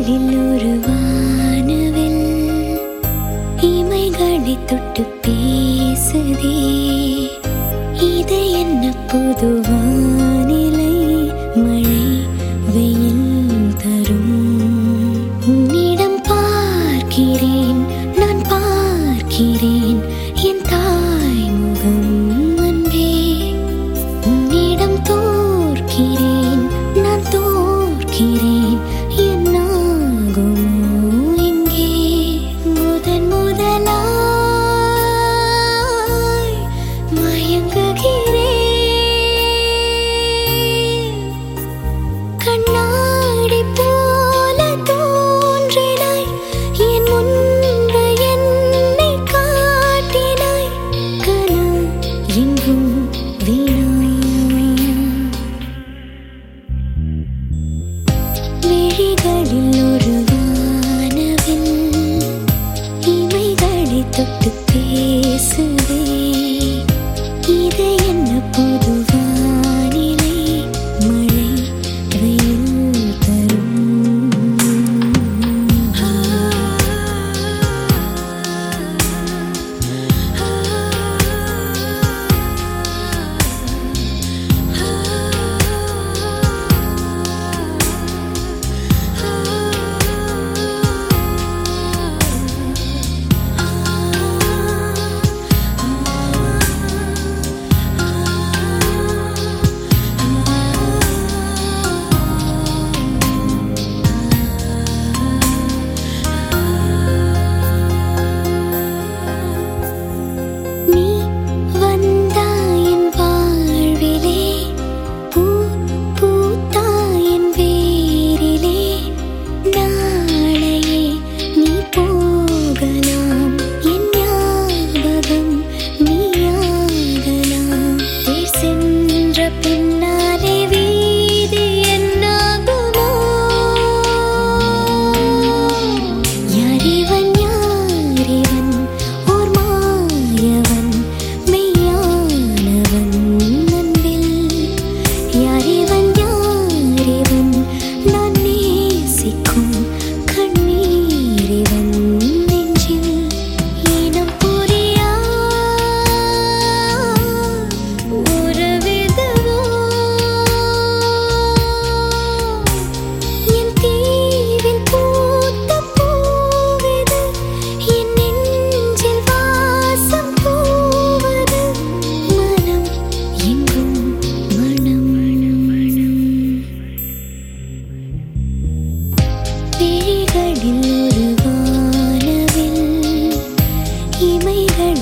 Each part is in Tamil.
நிழலில் உருவானவில் இமைகளை தொட்டு பேசுதே. இது என்ன புதுவானிலை? மழை took to pieces.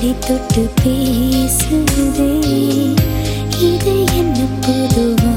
சொல்லி தொட்டு பேசுதே இது என்ன பொதுவா?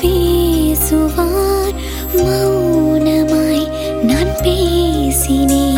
பேசுவார் மௌனமாய் நான் பேசினேன்.